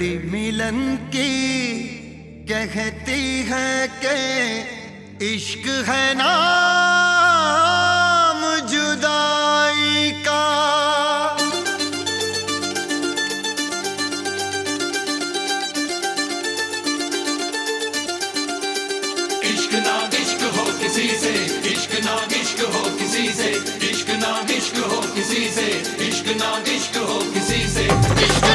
घड़ी मिलन की कहती है के इश्क है नाम जुदाई का। इश्क ना इश्क हो किसी से, इश्क ना इश्क हो किसी से, इश्क ना इश्क हो किसी से, इश्क ना इश्क हो किसी से, इश्क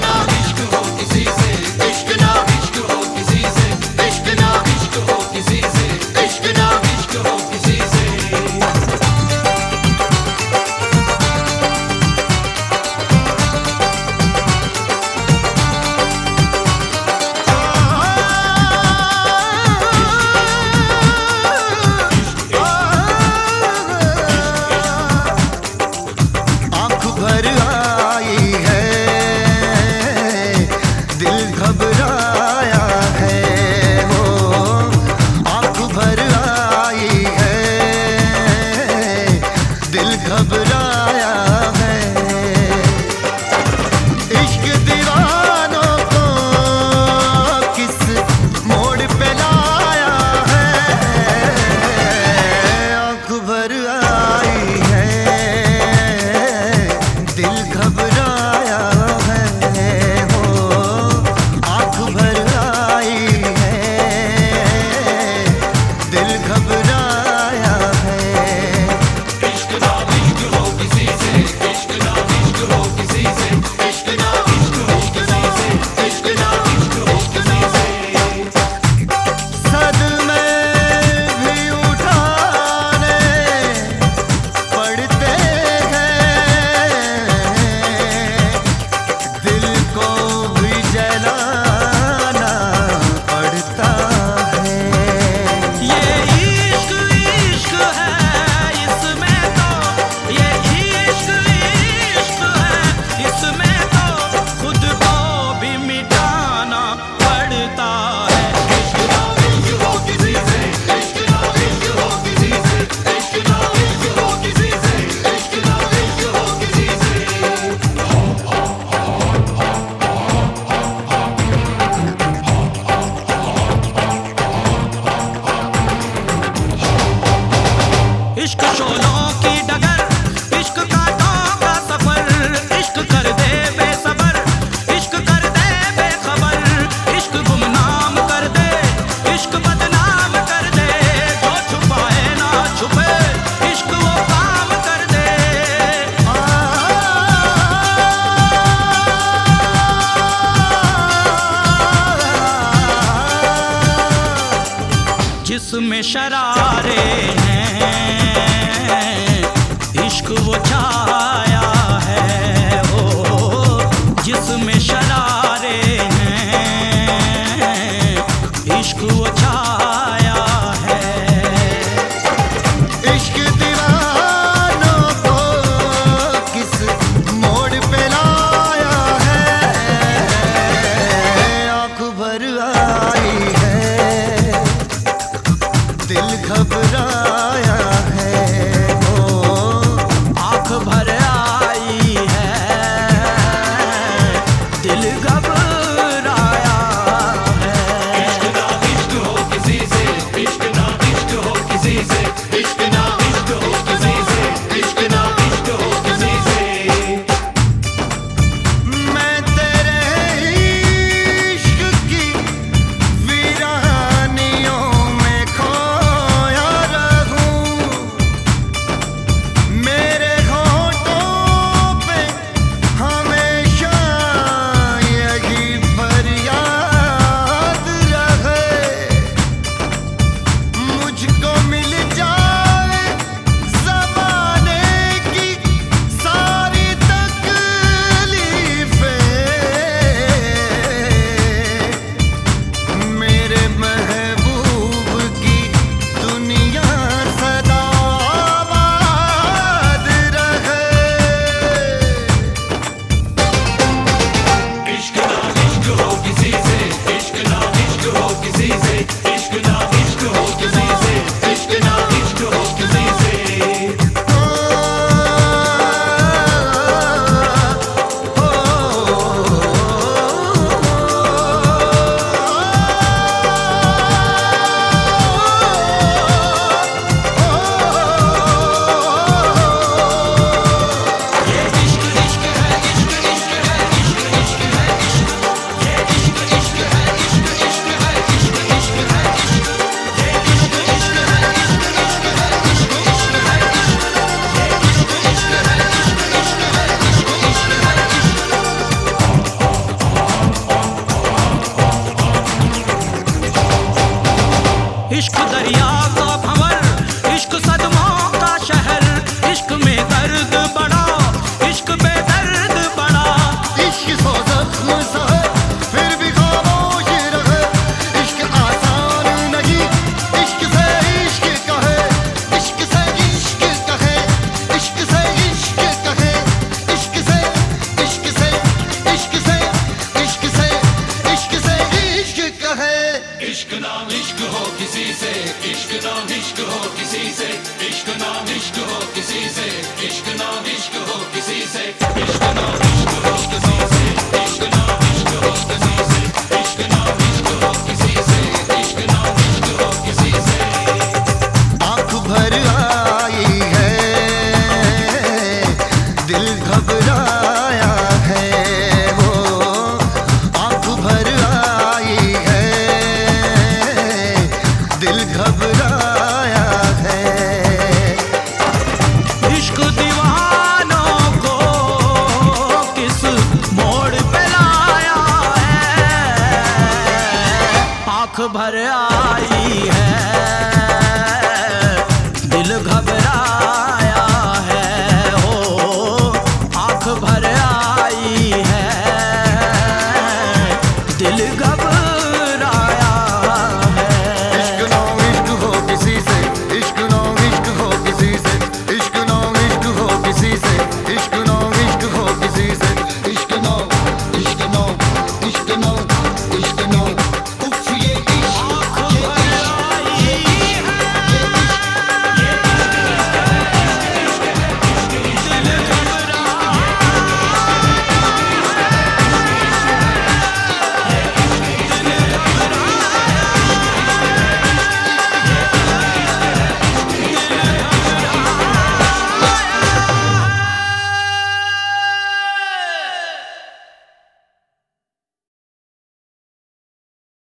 उसमें शरारे हैं। इश्क वो चार Ich kann auch nicht gehört, die Sise. Ich kann auch nicht gehört, die Sise. Ich kann auch nicht gehört, die Sise. Ich kann auch nicht gehört, die Sise. Ich kann auch आँख भर आई है। दिल घबरा